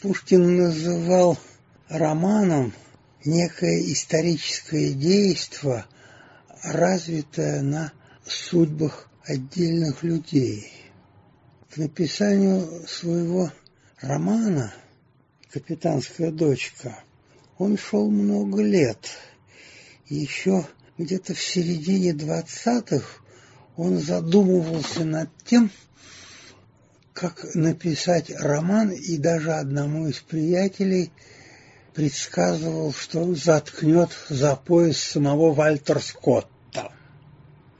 Пушкин называл романом некое историческое действие, развитое на судьбах отдельных людей. К написанию своего романа «Капитанская дочка» он шел много лет. Еще где-то в середине двадцатых он задумывался над тем, как написать роман, и даже одному из приятелей предсказывал, что заткнет за пояс самого Вальтер Скотта.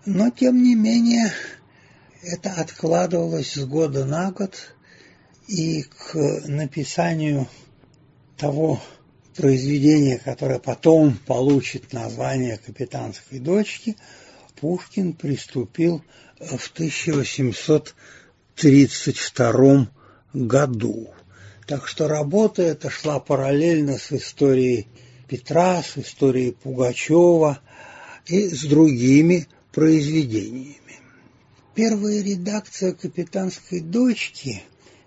Но, тем не менее, это откладывалось с года на год, и к написанию того произведения, которое потом получит название «Капитанской дочки», Пушкин приступил в 1832 году. Так что работа эта шла параллельно с историей Петра, с историей Пугачева и с другими произведениями. Первая редакция «Капитанской дочки»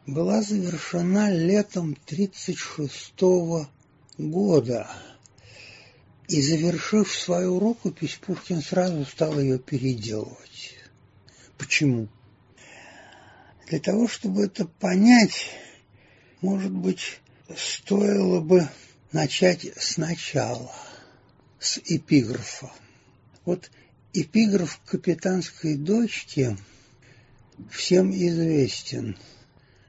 была завершена летом 1936 года. И завершив свою рукопись, Пушкин сразу стал ее переделывать. Почему? Для того, чтобы это понять, может быть, стоило бы начать сначала, с эпиграфа. Вот эпиграф капитанской дочки всем известен.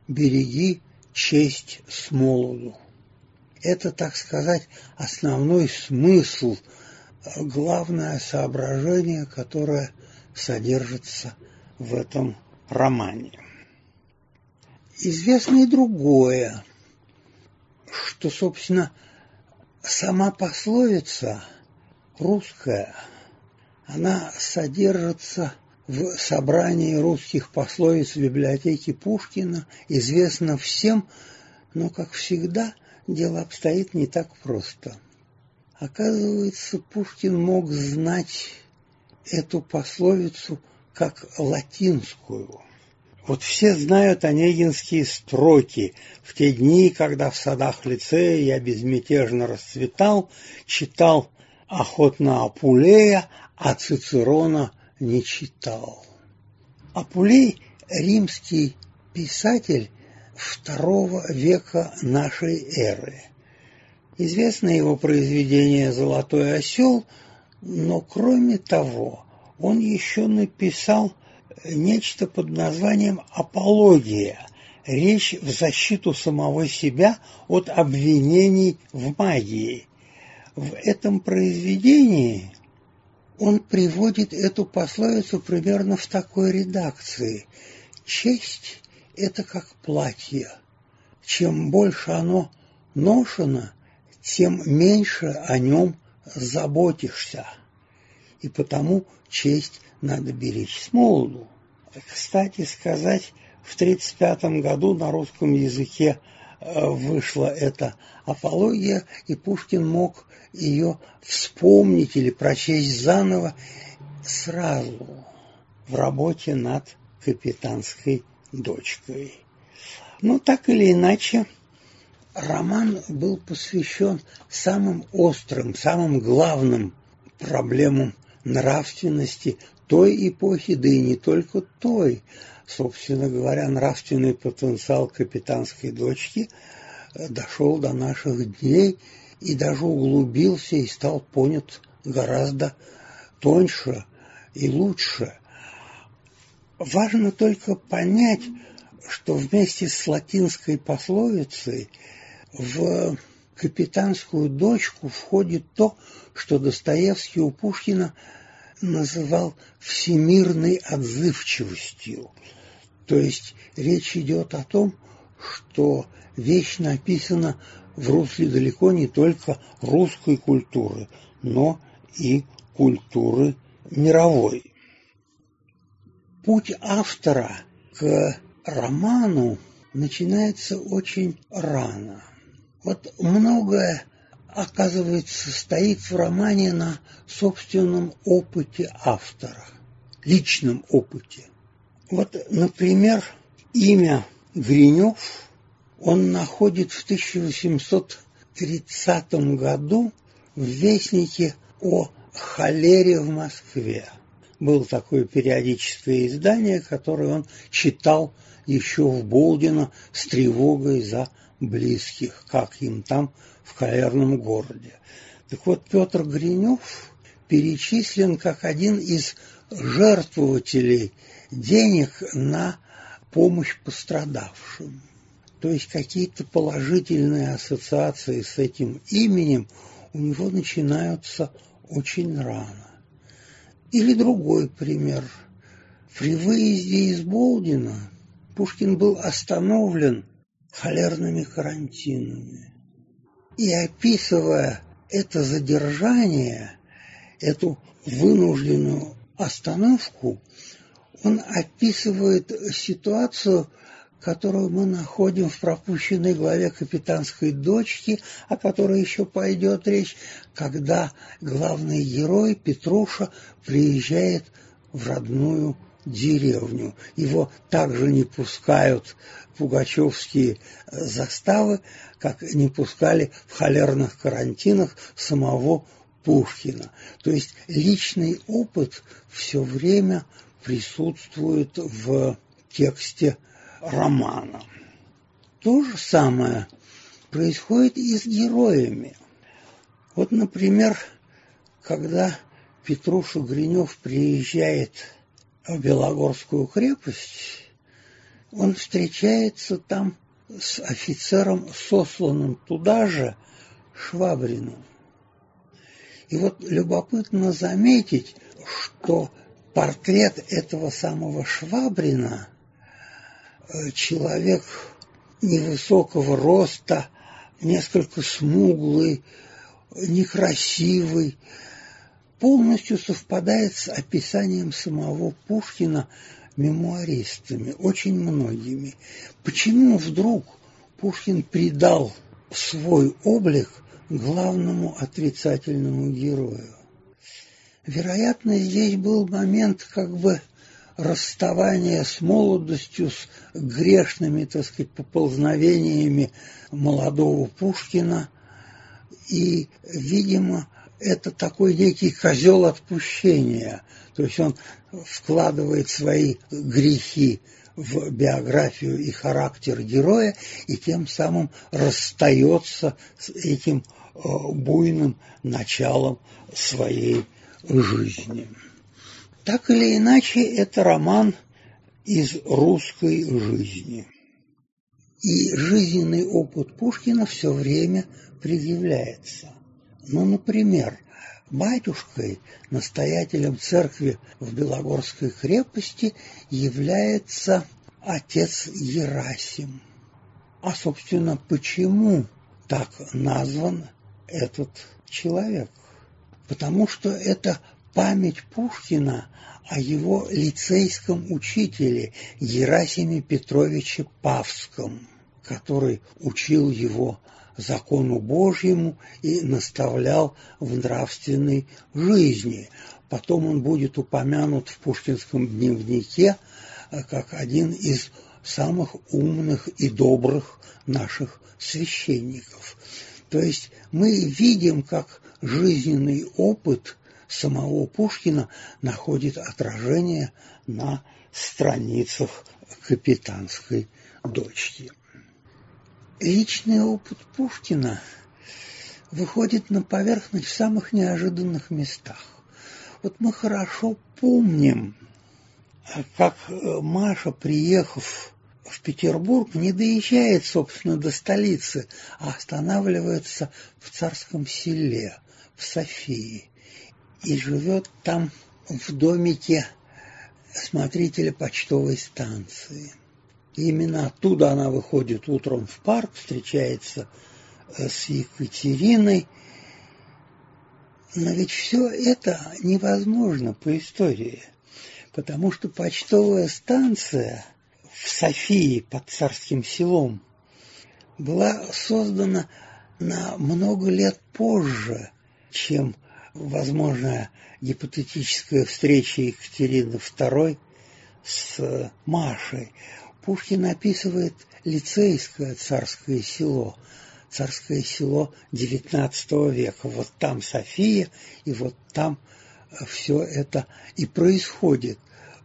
«Береги честь с молоду». Это, так сказать, основной смысл, главное соображение, которое содержится в этом романе. Известно и другое, что, собственно, сама пословица русская, она содержится в собрании русских пословиц в библиотеке Пушкина, известно всем, но, как всегда, дело обстоит не так просто. Оказывается, Пушкин мог знать эту пословицу как латинскую. Вот все знают онегинские строки. В те дни, когда в садах лицея я безмятежно расцветал, читал охотно Апулея, а Цицерона не читал. Апулей – римский писатель второго века нашей эры. Известно его произведение «Золотой осел», но кроме того, он еще написал нечто под названием «Апология», речь в защиту самого себя от обвинений в магии. В этом произведении он приводит эту пословицу примерно в такой редакции. Честь – это как платье. Чем больше оно ношено, тем меньше о нем заботишься. И потому честь надо беречь с молоду. Кстати сказать, в 1935 году на русском языке э, вышла эта апология, и Пушкин мог ее вспомнить или прочесть заново сразу в работе над капитанской дочкой. Но так или иначе, роман был посвящен самым острым, самым главным проблемам нравственности той эпохи, да и не только той. Собственно говоря, нравственный потенциал капитанской дочки э, дошел до наших дней и даже углубился и стал понят гораздо тоньше и лучше. Важно только понять, что вместе с латинской пословицей в капитанскую дочку входит то, что Достоевский у Пушкина называл всемирной отзывчивостью. То есть речь идет о том, что вещь написана в русле далеко не только русской культуры, но и культуры мировой. Путь автора к роману начинается очень рано. Вот многое оказывается, стоит в романе на собственном опыте автора, личном опыте. Вот, например, имя Гринев он находит в 1830 году в Вестнике о холере в Москве. Было такое периодическое издание, которое он читал еще в Болдино с тревогой за близких, как им там в холерном городе. Так вот, Петр Гринев перечислен как один из жертвователей денег на помощь пострадавшим. То есть какие-то положительные ассоциации с этим именем у него начинаются очень рано. Или другой пример. При выезде из Болдина Пушкин был остановлен холерными карантинами. И описывая это задержание, эту вынужденную остановку, он описывает ситуацию, которую мы находим в пропущенной главе «Капитанской дочки», о которой еще пойдет речь, когда главный герой Петруша приезжает в родную деревню. Его также не пускают пугачевские заставы, как не пускали в холерных карантинах самого Пушкина. То есть личный опыт все время присутствует в тексте романа. То же самое происходит и с героями. Вот, например, когда Петруша Гринев приезжает Белогорскую крепость, он встречается там с офицером, сосланным туда же, Швабриным. И вот любопытно заметить, что портрет этого самого Швабрина, э, человек невысокого роста, несколько смуглый, некрасивый, полностью совпадает с описанием самого Пушкина мемуаристами, очень многими. Почему вдруг Пушкин придал свой облик главному отрицательному герою? Вероятно, здесь был момент как бы расставания с молодостью, с грешными, так сказать, поползновениями молодого Пушкина. И, видимо, это такой некий козел отпущения. То есть он вкладывает свои грехи в биографию и характер героя, и тем самым расстается с этим э, буйным началом своей жизни. Так или иначе, это роман из русской жизни. И жизненный опыт Пушкина все время предъявляется. Ну, например, батюшкой, настоятелем церкви в Белогорской крепости является отец Ерасим. А, собственно, почему так назван этот человек? Потому что это память Пушкина о его лицейском учителе Ерасиме Петровиче Павском, который учил его закону Божьему и наставлял в нравственной жизни. Потом он будет упомянут в Пушкинском дневнике э, как один из самых умных и добрых наших священников. То есть мы видим, как жизненный опыт самого Пушкина находит отражение на страницах капитанской дочки. Личный опыт Пушкина выходит на поверхность в самых неожиданных местах. Вот мы хорошо помним, как э, Маша, приехав в Петербург, не доезжает, собственно, до столицы, а останавливается в царском селе, в Софии, и живет там в домике смотрителя почтовой станции. И именно оттуда она выходит утром в парк, встречается э, с Екатериной. Но ведь все это невозможно по истории, потому что почтовая станция в Софии под Царским селом была создана на много лет позже, чем возможная гипотетическая встреча Екатерины II с Машей. Пушкин описывает лицейское царское село, царское село XIX века. Вот там София, и вот там все это и происходит,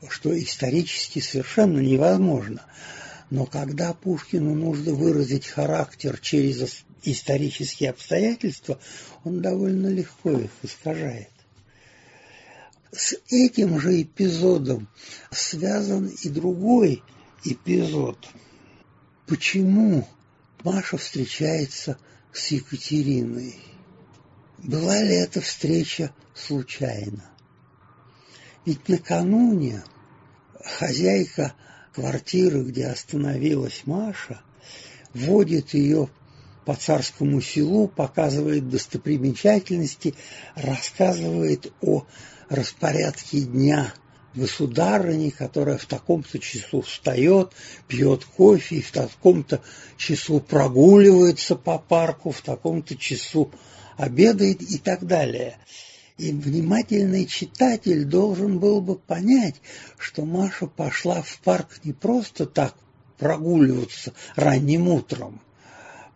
что исторически совершенно невозможно. Но когда Пушкину нужно выразить характер через исторические обстоятельства, он довольно легко их искажает. С этим же эпизодом связан и другой эпизод. Почему Маша встречается с Екатериной? Была ли эта встреча случайно? Ведь накануне хозяйка квартиры, где остановилась Маша, водит ее по царскому селу, показывает достопримечательности, рассказывает о распорядке дня государыни, которая в таком-то часу встает, пьет кофе, и в таком-то часу прогуливается по парку, в таком-то часу обедает и так далее. И внимательный читатель должен был бы понять, что Маша пошла в парк не просто так прогуливаться ранним утром.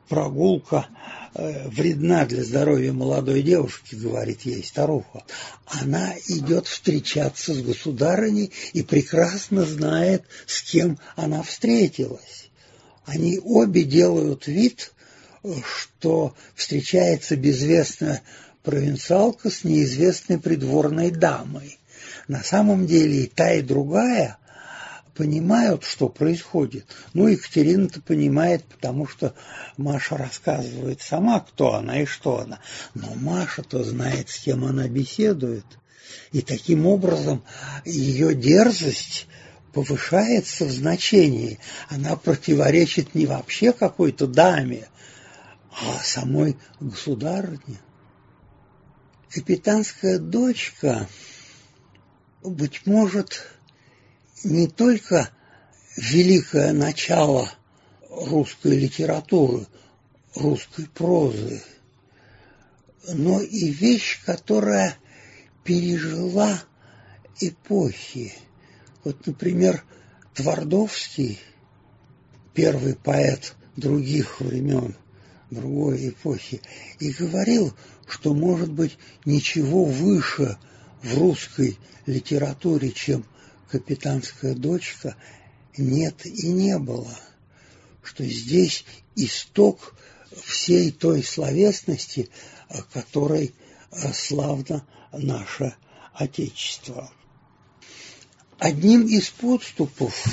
Прогулка вредна для здоровья молодой девушки, говорит ей старуха. Она идет встречаться с государыней и прекрасно знает, с кем она встретилась. Они обе делают вид, что встречается безвестная провинциалка с неизвестной придворной дамой. На самом деле и та, и другая понимают, что происходит. Ну, Екатерина-то понимает, потому что Маша рассказывает сама, кто она и что она. Но Маша-то знает, с кем она беседует. И таким образом ее дерзость повышается в значении. Она противоречит не вообще какой-то даме, а самой государыне. Капитанская дочка, быть может, не только великое начало русской литературы, русской прозы, но и вещь, которая пережила эпохи. Вот, например, Твардовский, первый поэт других времен, другой эпохи, и говорил, что, может быть, ничего выше в русской литературе, чем «Капитанская дочка», нет и не было, что здесь исток всей той словесности, которой славно наше Отечество. Одним из подступов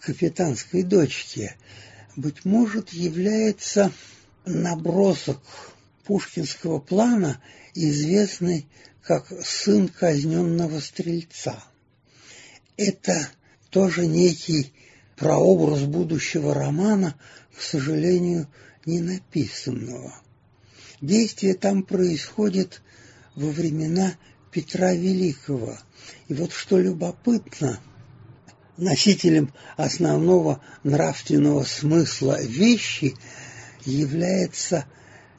капитанской дочки, быть может, является набросок пушкинского плана, известный как «Сын казненного стрельца». Это тоже некий прообраз будущего романа, к сожалению, не написанного. Действие там происходит во времена Петра Великого. И вот что любопытно, носителем основного нравственного смысла вещи является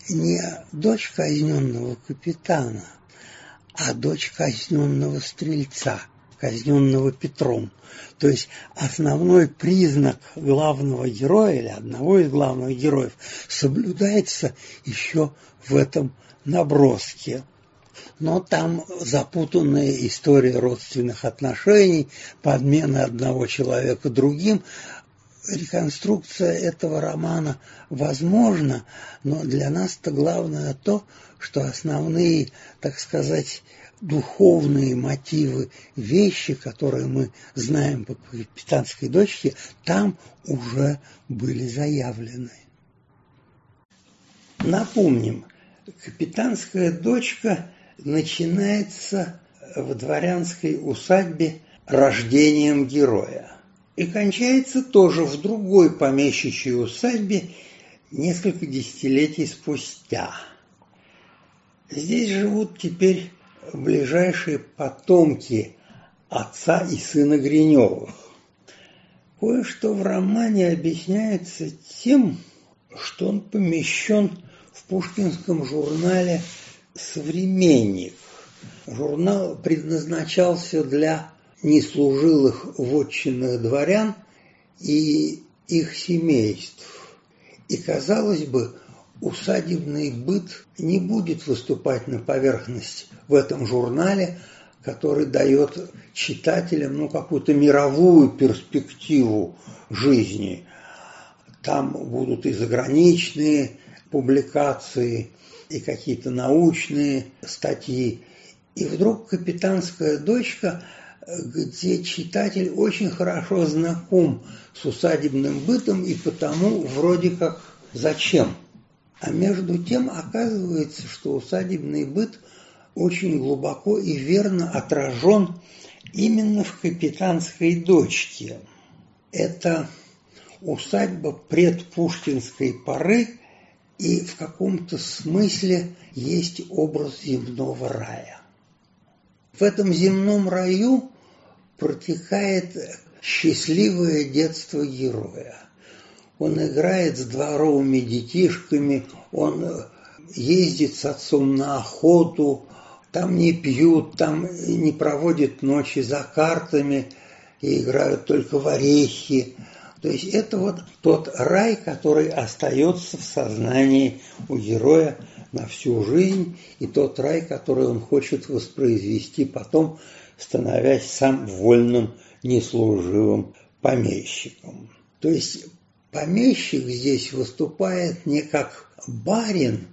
не дочь казненного капитана, а дочь казненного стрельца, казненного Петром. То есть основной признак главного героя или одного из главных героев соблюдается еще в этом наброске. Но там запутанная история родственных отношений, подмена одного человека другим, реконструкция этого романа возможна, но для нас-то главное то, что основные, так сказать, духовные мотивы, вещи, которые мы знаем по капитанской дочке, там уже были заявлены. Напомним, капитанская дочка начинается в дворянской усадьбе рождением героя и кончается тоже в другой помещичьей усадьбе несколько десятилетий спустя. Здесь живут теперь ближайшие потомки отца и сына Гриневых. Кое-что в романе объясняется тем, что он помещен в пушкинском журнале «Современник». Журнал предназначался для неслужилых вотчинных дворян и их семейств. И, казалось бы, усадебный быт не будет выступать на поверхность в этом журнале, который дает читателям ну, какую-то мировую перспективу жизни. Там будут и заграничные публикации, и какие-то научные статьи. И вдруг «Капитанская дочка», где читатель очень хорошо знаком с усадебным бытом и потому вроде как зачем. А между тем оказывается, что усадебный быт очень глубоко и верно отражен именно в «Капитанской дочке». Это усадьба предпушкинской поры, и в каком-то смысле есть образ земного рая. В этом земном раю протекает счастливое детство героя. Он играет с дворовыми детишками, он ездит с отцом на охоту, там не пьют, там не проводят ночи за картами и играют только в орехи. То есть это вот тот рай, который остается в сознании у героя на всю жизнь, и тот рай, который он хочет воспроизвести потом, становясь сам вольным, неслуживым помещиком. То есть помещик здесь выступает не как барин,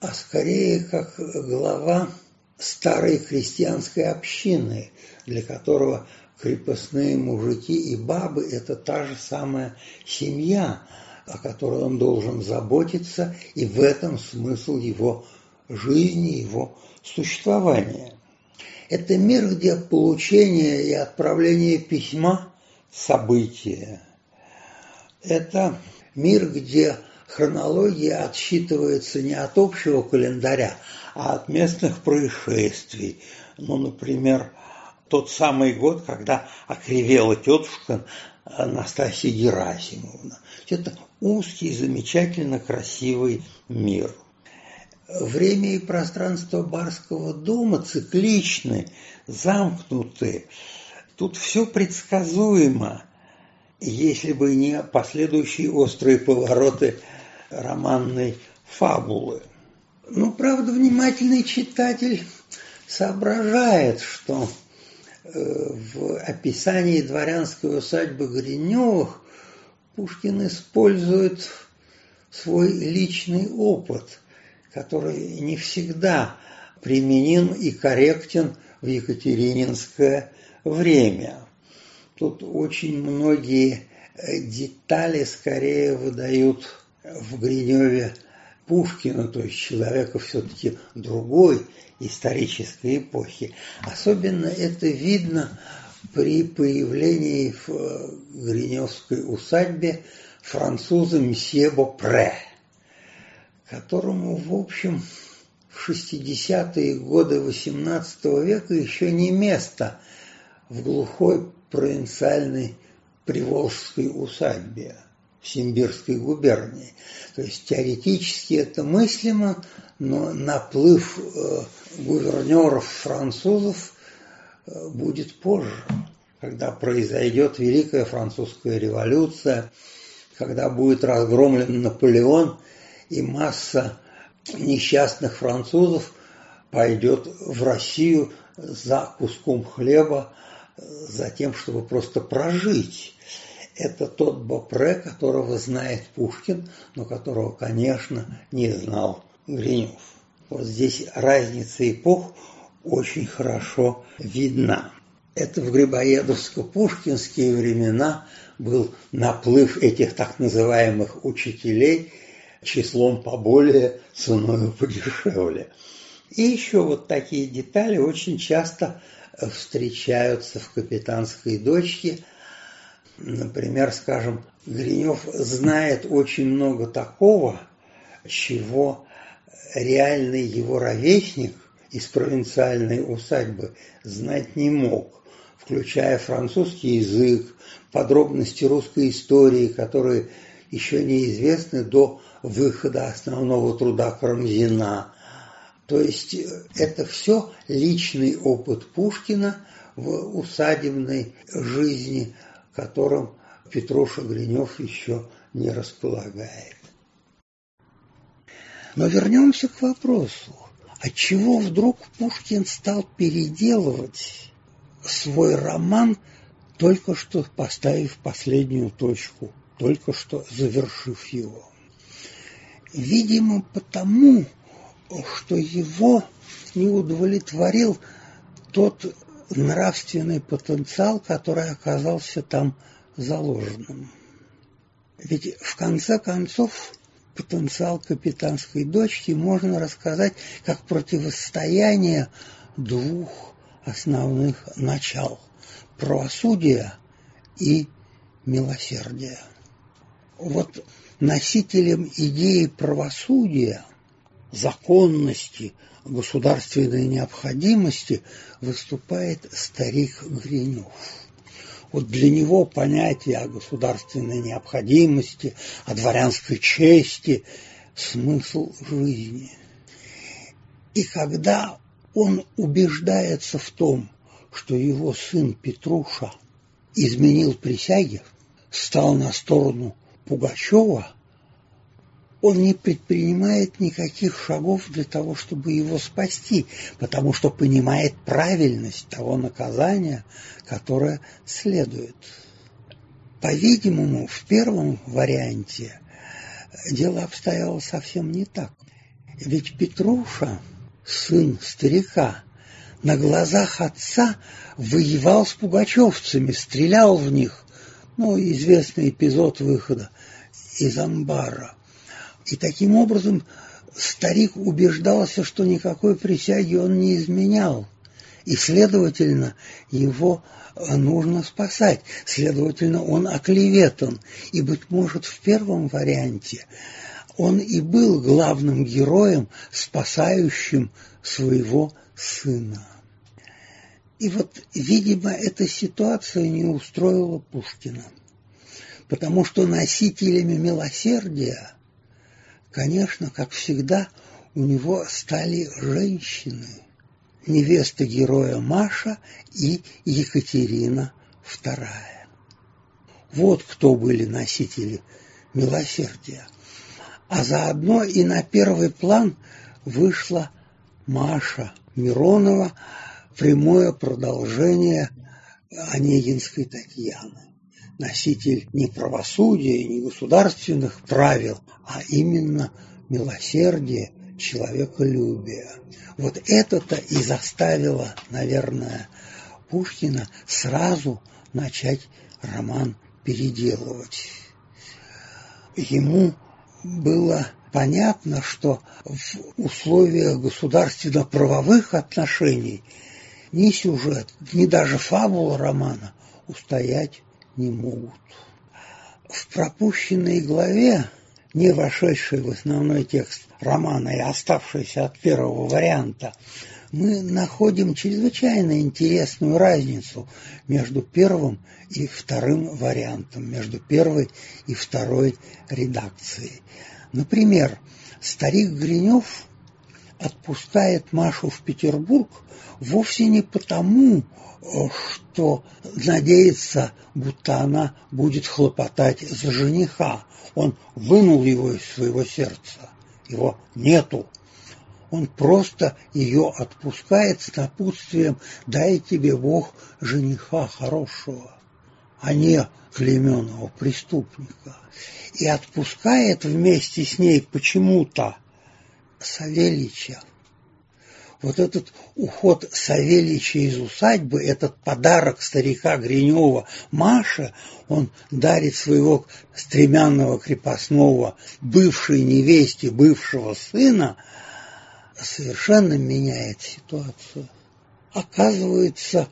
а скорее как глава старой крестьянской общины, для которого крепостные мужики и бабы – это та же самая семья, о которой он должен заботиться, и в этом смысл его жизни, его существования. Это мир, где получение и отправление письма – события. Это мир, где хронология отсчитывается не от общего календаря, а от местных происшествий. Ну, например, тот самый год, когда окривела тетушка Анастасия Герасимовна. Это узкий, замечательно красивый мир. Время и пространство барского дома цикличны, замкнуты. Тут все предсказуемо, если бы не последующие острые повороты романной фабулы. Ну, правда, внимательный читатель соображает, что э, в описании дворянской усадьбы Гриневых Пушкин использует свой личный опыт, который не всегда применим и корректен в Екатерининское время. Тут очень многие э, детали скорее выдают в Гриневе Пушкина, то есть человека все-таки другой исторической эпохи. Особенно это видно при появлении в э, Гриневской усадьбе француза месье Бопре, которому, в общем, в 60-е годы XVIII века еще не место в глухой провинциальной приволжской усадьбе в Симбирской губернии. То есть теоретически это мыслимо, но наплыв э, гувернеров французов э, будет позже, когда произойдет Великая Французская революция, когда будет разгромлен Наполеон и масса несчастных французов пойдет в Россию за куском хлеба, за тем, чтобы просто прожить это тот Бопре, которого знает Пушкин, но которого, конечно, не знал Гринев. Вот здесь разница эпох очень хорошо видна. Это в Грибоедовско-пушкинские времена был наплыв этих так называемых учителей числом поболее, ценой подешевле. И еще вот такие детали очень часто встречаются в «Капитанской дочке», Например, скажем, Гринев знает очень много такого, чего реальный его ровесник из провинциальной усадьбы знать не мог, включая французский язык, подробности русской истории, которые еще неизвестны до выхода основного труда Карамзина. То есть это все личный опыт Пушкина в усадебной жизни – которым Петруша Гринев еще не располагает. Но вернемся к вопросу. Отчего вдруг Пушкин стал переделывать свой роман, только что поставив последнюю точку, только что завершив его? Видимо, потому, что его не удовлетворил тот нравственный потенциал, который оказался там заложенным. Ведь в конце концов потенциал капитанской дочки можно рассказать как противостояние двух основных начал – правосудия и милосердия. Вот носителем идеи правосудия, законности, государственной необходимости выступает старик Гринев. Вот для него понятие о государственной необходимости, о дворянской чести – смысл жизни. И когда он убеждается в том, что его сын Петруша изменил присяги, стал на сторону Пугачева, он не предпринимает никаких шагов для того, чтобы его спасти, потому что понимает правильность того наказания, которое следует. По-видимому, в первом варианте дело обстояло совсем не так. Ведь Петруша, сын старика, на глазах отца воевал с пугачевцами, стрелял в них. Ну, известный эпизод выхода из амбара – и таким образом старик убеждался, что никакой присяги он не изменял. И, следовательно, его э, нужно спасать. Следовательно, он оклеветан. И, быть может, в первом варианте он и был главным героем, спасающим своего сына. И вот, видимо, эта ситуация не устроила Пушкина, потому что носителями милосердия Конечно, как всегда, у него стали женщины. Невеста героя Маша и Екатерина II. Вот кто были носители милосердия. А заодно и на первый план вышла Маша Миронова, прямое продолжение Онегинской Татьяны носитель не правосудия, не государственных правил, а именно милосердия, человеколюбия. Вот это-то и заставило, наверное, Пушкина сразу начать роман переделывать. Ему было понятно, что в условиях государственно-правовых отношений ни сюжет, ни даже фабула романа устоять не могут. В пропущенной главе, не вошедшей в основной текст романа и оставшейся от первого варианта, мы находим чрезвычайно интересную разницу между первым и вторым вариантом, между первой и второй редакцией. Например, старик Гринев отпускает Машу в Петербург вовсе не потому, что надеется, будто она будет хлопотать за жениха. Он вынул его из своего сердца. Его нету. Он просто ее отпускает с напутствием «дай тебе Бог жениха хорошего, а не клеменного преступника». И отпускает вместе с ней почему-то Савельича вот этот уход Савельича из усадьбы, этот подарок старика Гринева Маше, он дарит своего стремянного крепостного бывшей невесте бывшего сына, совершенно меняет ситуацию. Оказывается,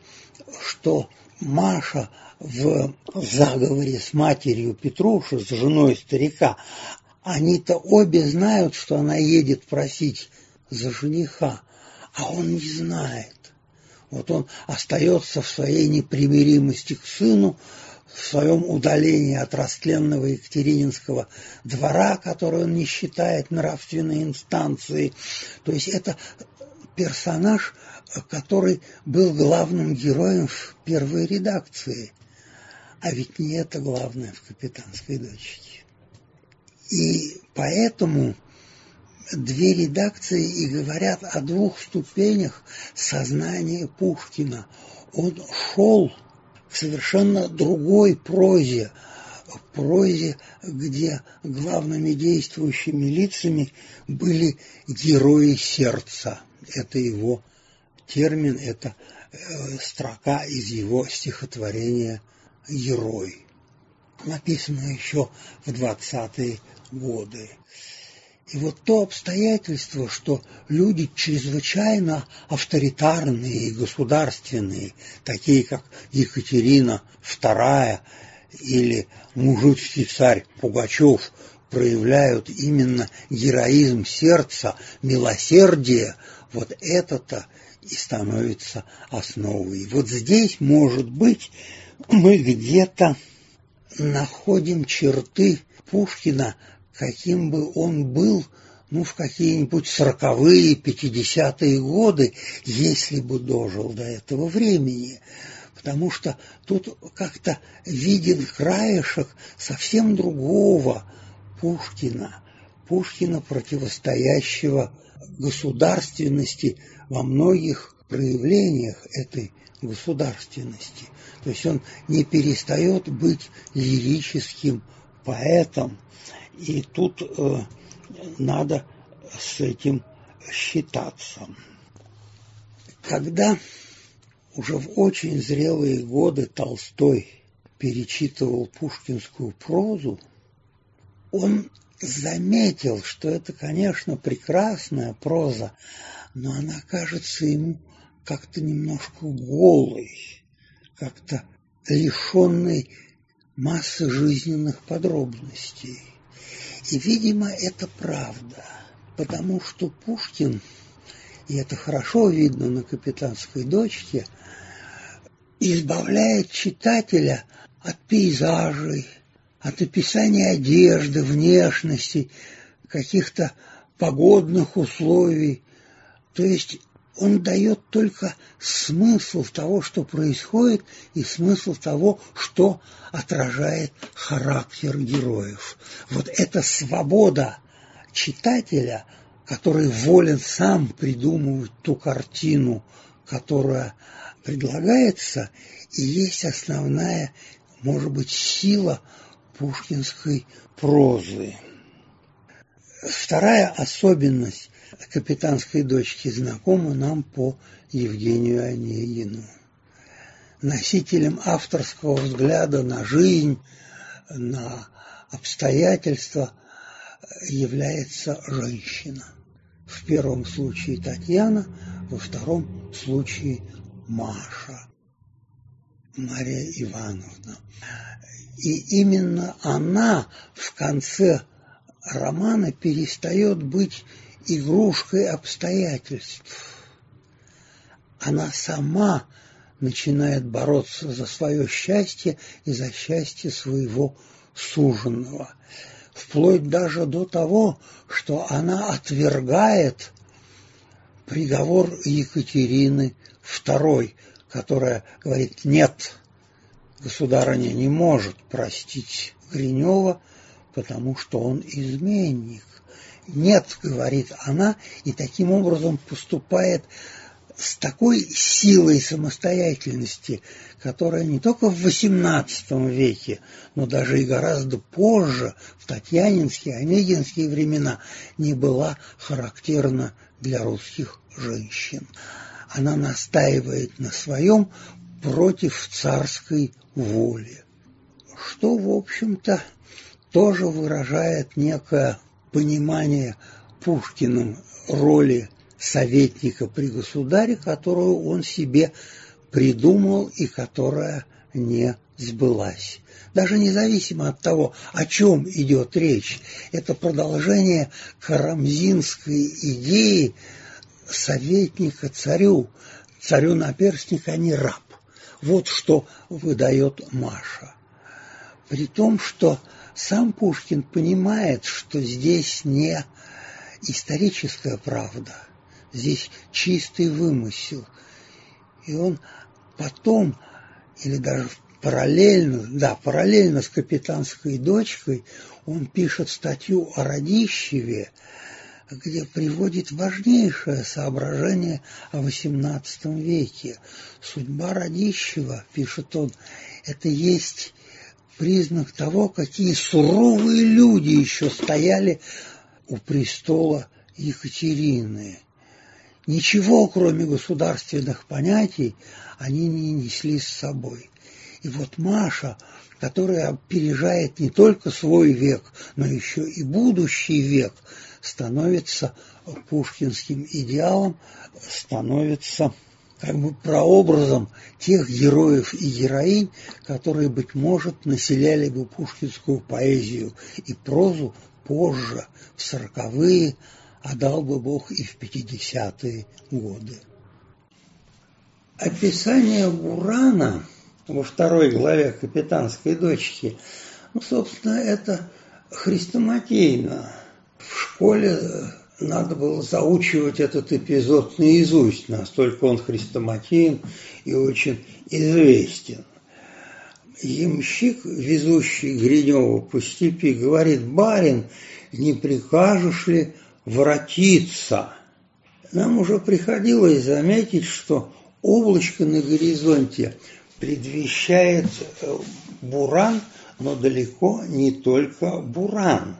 что Маша в заговоре с матерью Петруши, с женой старика, они-то обе знают, что она едет просить за жениха а он не знает. Вот он остается в своей непримиримости к сыну, в своем удалении от растленного Екатерининского двора, который он не считает нравственной инстанцией. То есть это персонаж, который был главным героем в первой редакции. А ведь не это главное в «Капитанской дочке». И поэтому две редакции и говорят о двух ступенях сознания Пушкина. Он шел к совершенно другой прозе, прозе, где главными действующими лицами были герои сердца. Это его термин, это э, строка из его стихотворения «Герой». Написано еще в 20-е годы. И вот то обстоятельство, что люди чрезвычайно авторитарные и государственные, такие как Екатерина II или мужицкий царь Пугачев, проявляют именно героизм сердца, милосердие, вот это-то и становится основой. Вот здесь, может быть, мы где-то находим черты Пушкина, каким бы он был, ну, в какие-нибудь сороковые, пятидесятые годы, если бы дожил до этого времени. Потому что тут как-то виден краешек совсем другого Пушкина, Пушкина, противостоящего государственности во многих проявлениях этой государственности. То есть он не перестает быть лирическим поэтом, и тут э, надо с этим считаться. Когда уже в очень зрелые годы Толстой перечитывал пушкинскую прозу, он заметил, что это, конечно, прекрасная проза, но она кажется ему как-то немножко голой, как-то лишенной массы жизненных подробностей. И, видимо, это правда, потому что Пушкин, и это хорошо видно на «Капитанской дочке», избавляет читателя от пейзажей, от описания одежды, внешности, каких-то погодных условий. То есть он дает только смысл того, что происходит, и смысл того, что отражает характер героев. Вот эта свобода читателя, который волен сам придумывать ту картину, которая предлагается, и есть основная, может быть, сила пушкинской прозы. Вторая особенность капитанской дочки знакома нам по Евгению Онегину. Носителем авторского взгляда на жизнь, на обстоятельства является женщина. В первом случае Татьяна, во втором случае Маша, Мария Ивановна. И именно она в конце романа перестает быть игрушкой обстоятельств. Она сама начинает бороться за свое счастье и за счастье своего суженного. Вплоть даже до того, что она отвергает приговор Екатерины II, которая говорит «нет, государыня не может простить Гринева, потому что он изменник. Нет, говорит она, и таким образом поступает с такой силой самостоятельности, которая не только в XVIII веке, но даже и гораздо позже, в Татьянинские, Онегинские времена, не была характерна для русских женщин. Она настаивает на своем против царской воли, что, в общем-то, тоже выражает некое понимание Пушкиным роли советника при государе, которую он себе придумал и которая не сбылась. Даже независимо от того, о чем идет речь, это продолжение карамзинской идеи советника царю. Царю наперстник, а не раб. Вот что выдает Маша. При том, что сам Пушкин понимает, что здесь не историческая правда, здесь чистый вымысел. И он потом, или даже параллельно, да, параллельно с капитанской дочкой он пишет статью о Радищеве, где приводит важнейшее соображение о XVIII веке. Судьба Радищева, пишет он, это есть признак того, какие суровые люди еще стояли у престола Екатерины. Ничего, кроме государственных понятий, они не несли с собой. И вот Маша, которая опережает не только свой век, но еще и будущий век, становится пушкинским идеалом, становится как бы прообразом тех героев и героинь, которые, быть может, населяли бы пушкинскую поэзию и прозу позже, в сороковые, а дал бы Бог и в пятидесятые годы. Описание Бурана во второй главе «Капитанской дочки», ну, собственно, это хрестоматийно. В школе надо было заучивать этот эпизод наизусть, настолько он хрестоматиен и очень известен. Ямщик, везущий Гринева по степи, говорит, барин, не прикажешь ли воротиться? Нам уже приходилось заметить, что облачко на горизонте предвещает э, буран, но далеко не только буран.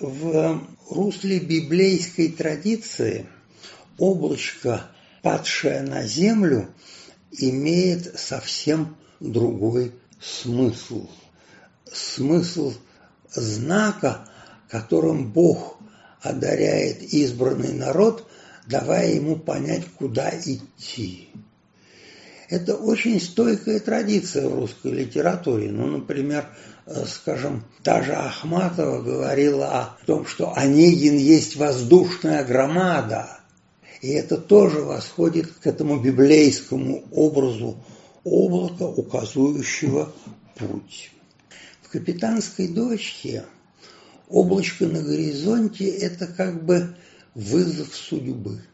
В русле библейской традиции облачко, падшее на землю, имеет совсем другой смысл. Смысл знака, которым Бог одаряет избранный народ, давая ему понять, куда идти. Это очень стойкая традиция в русской литературе. Ну, например, Э, скажем, даже Ахматова говорила о том, что Онегин есть воздушная громада. И это тоже восходит к этому библейскому образу облака, указывающего путь. В «Капитанской дочке» облачко на горизонте – это как бы вызов судьбы.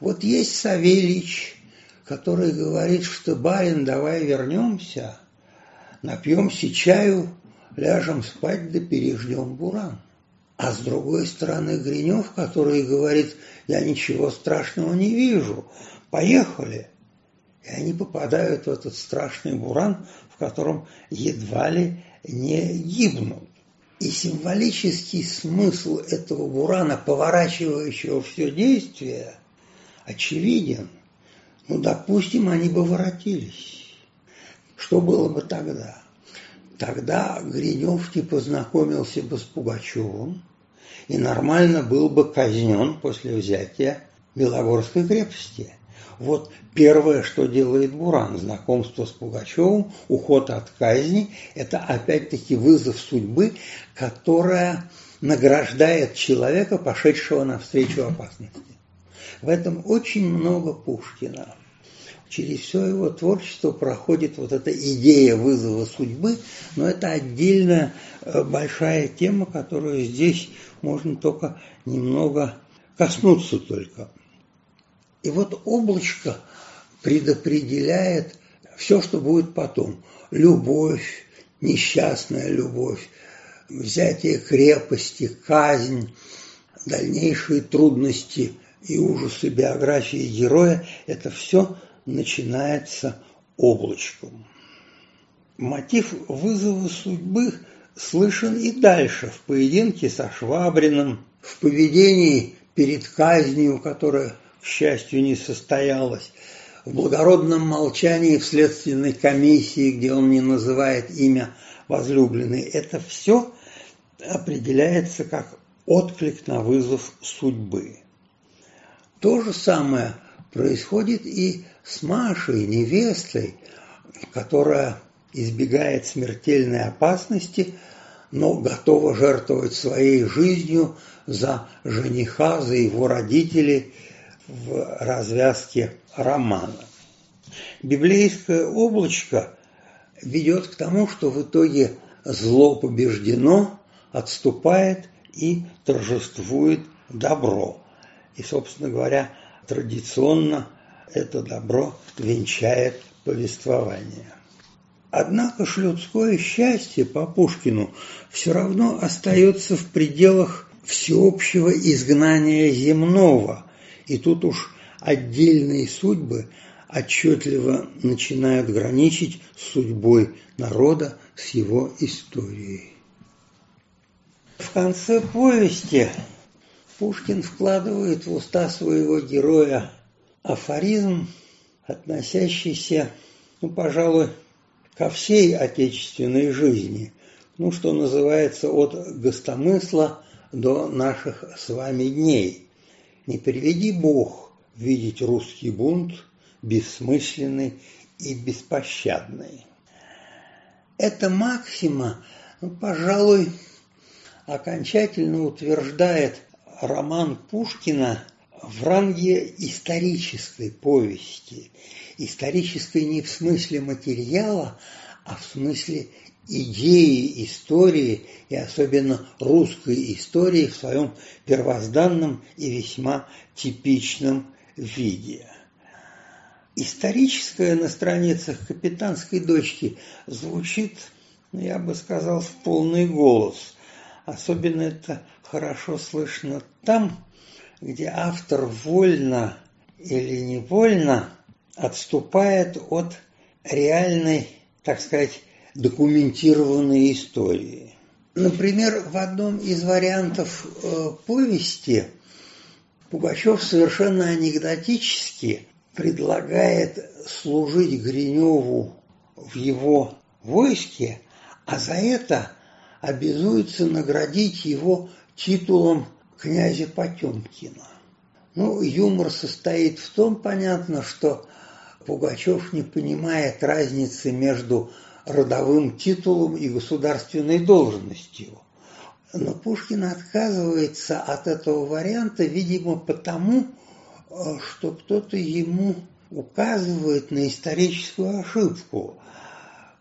Вот есть Савельич, который говорит, что барин, давай вернемся – напьемся чаю, ляжем спать да переждем буран. А с другой стороны Гринев, который говорит, я ничего страшного не вижу, поехали. И они попадают в этот страшный буран, в котором едва ли не гибнут. И символический смысл этого бурана, поворачивающего все действие, очевиден. Ну, допустим, они бы воротились. Что было бы тогда? Тогда Гриневский познакомился бы с Пугачевым и нормально был бы казнен после взятия Белогорской крепости. Вот первое, что делает Буран, знакомство с Пугачевым, уход от казни, это опять-таки вызов судьбы, которая награждает человека, пошедшего навстречу опасности. В этом очень много Пушкина через все его творчество проходит вот эта идея вызова судьбы, но это отдельная э, большая тема, которую здесь можно только немного коснуться только. И вот облачко предопределяет все, что будет потом. Любовь, несчастная любовь, взятие крепости, казнь, дальнейшие трудности и ужасы биографии героя – это все начинается облачком. Мотив вызова судьбы слышен и дальше, в поединке со Швабриным, в поведении перед казнью, которая, к счастью, не состоялась, в благородном молчании в следственной комиссии, где он не называет имя возлюбленной. Это все определяется как отклик на вызов судьбы. То же самое происходит и с Машей, невестой, которая избегает смертельной опасности, но готова жертвовать своей жизнью за жениха, за его родителей в развязке романа. Библейское облачко ведет к тому, что в итоге зло побеждено, отступает и торжествует добро. И, собственно говоря, традиционно это добро венчает повествование. Однако ж людское счастье по Пушкину все равно остается в пределах всеобщего изгнания земного, и тут уж отдельные судьбы отчетливо начинают граничить с судьбой народа, с его историей. В конце повести Пушкин вкладывает в уста своего героя афоризм, относящийся, ну, пожалуй, ко всей отечественной жизни, ну, что называется, от гостомысла до наших с вами дней. Не приведи Бог видеть русский бунт бессмысленный и беспощадный. Эта максима, ну, пожалуй, окончательно утверждает роман Пушкина в ранге исторической повести. Исторической не в смысле материала, а в смысле идеи истории и особенно русской истории в своем первозданном и весьма типичном виде. Историческое на страницах «Капитанской дочки» звучит, я бы сказал, в полный голос. Особенно это хорошо слышно там, где автор вольно или невольно отступает от реальной, так сказать, документированной истории. Например, в одном из вариантов э, повести Пугачев совершенно анекдотически предлагает служить Гриневу в его войске, а за это обязуется наградить его титулом князя Потемкина. Ну, юмор состоит в том, понятно, что Пугачев не понимает разницы между родовым титулом и государственной должностью. Но Пушкин отказывается от этого варианта, видимо, потому, что кто-то ему указывает на историческую ошибку.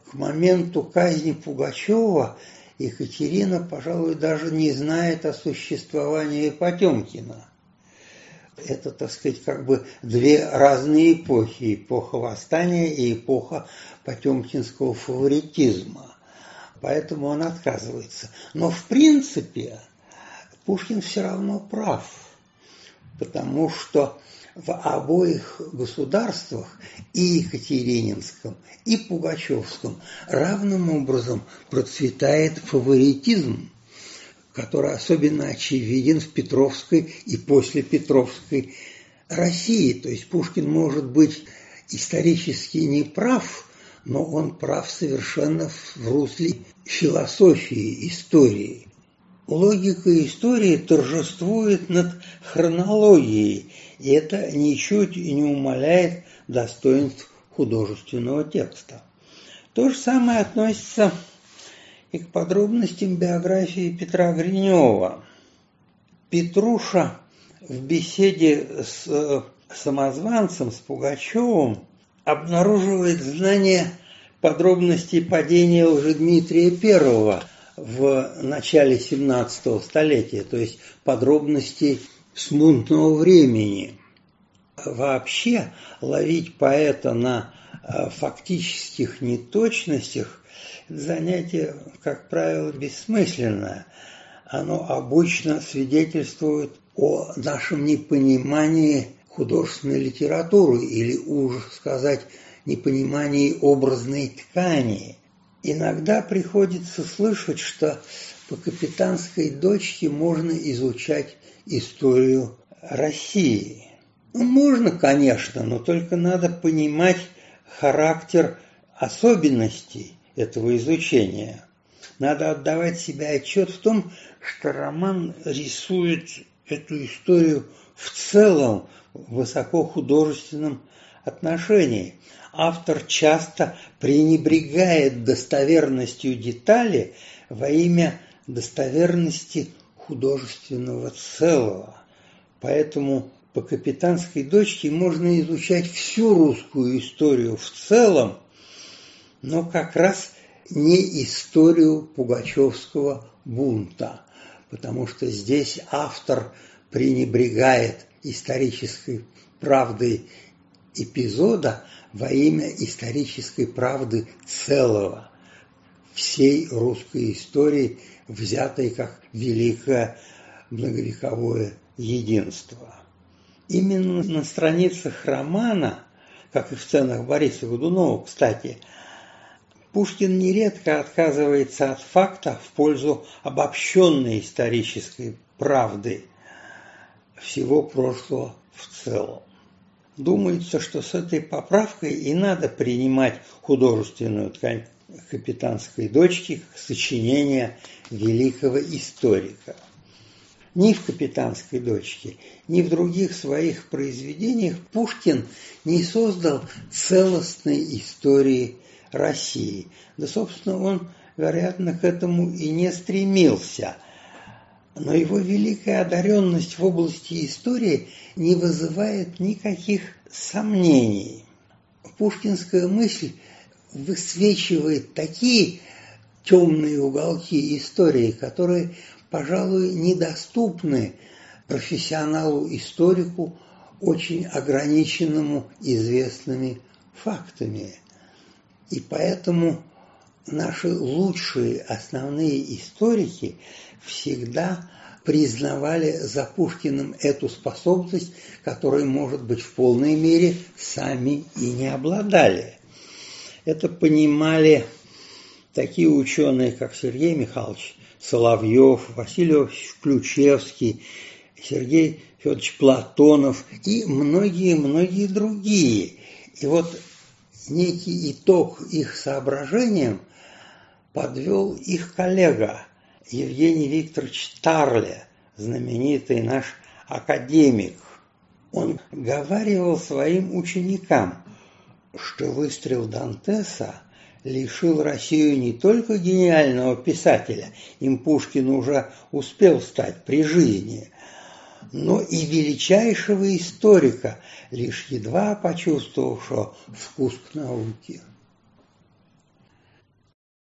К моменту казни Пугачева Екатерина, пожалуй, даже не знает о существовании Потемкина. Это, так сказать, как бы две разные эпохи. Эпоха восстания и эпоха потемкинского фаворитизма. Поэтому он отказывается. Но в принципе Пушкин все равно прав, потому что в обоих государствах, и Екатерининском, и Пугачевском, равным образом процветает фаворитизм, который особенно очевиден в Петровской и после Петровской России. То есть Пушкин может быть исторически неправ, но он прав совершенно в русле философии истории. Логика истории торжествует над хронологией и это ничуть не умаляет достоинств художественного текста. То же самое относится и к подробностям биографии Петра Гринева. Петруша в беседе с э, самозванцем, с Пугачевым, обнаруживает знание подробностей падения уже Дмитрия I в начале 17 столетия, то есть подробностей смутного времени. Вообще ловить поэта на э, фактических неточностях – занятие, как правило, бессмысленное. Оно обычно свидетельствует о нашем непонимании художественной литературы или, уже сказать, непонимании образной ткани. Иногда приходится слышать, что по капитанской дочке можно изучать историю России. Ну, можно, конечно, но только надо понимать характер особенностей этого изучения. Надо отдавать себе отчет в том, что роман рисует эту историю в целом в высокохудожественном отношении. Автор часто пренебрегает достоверностью детали во имя достоверности художественного целого. Поэтому по капитанской дочке можно изучать всю русскую историю в целом, но как раз не историю Пугачевского бунта, потому что здесь автор пренебрегает исторической правдой эпизода во имя исторической правды целого, всей русской истории, взятой как великое многовековое единство. Именно на страницах романа, как и в сценах Бориса Годунова, кстати, Пушкин нередко отказывается от факта в пользу обобщенной исторической правды всего прошлого в целом. Думается, что с этой поправкой и надо принимать художественную ткань капитанской дочки сочинение великого историка. Ни в «Капитанской дочке», ни в других своих произведениях Пушкин не создал целостной истории России. Да, собственно, он, вероятно, к этому и не стремился. Но его великая одаренность в области истории не вызывает никаких сомнений. Пушкинская мысль высвечивает такие темные уголки истории, которые, пожалуй, недоступны профессионалу-историку, очень ограниченному известными фактами. И поэтому наши лучшие основные историки всегда признавали за Пушкиным эту способность, которой, может быть, в полной мере сами и не обладали. Это понимали такие ученые, как Сергей Михайлович Соловьев, Василий Ключевский, Сергей Федорович Платонов и многие-многие другие. И вот некий итог их соображениям подвел их коллега Евгений Викторович Тарле, знаменитый наш академик. Он говаривал своим ученикам, что выстрел Дантеса лишил Россию не только гениального писателя, им Пушкин уже успел стать при жизни, но и величайшего историка, лишь едва почувствовавшего вкус к науке.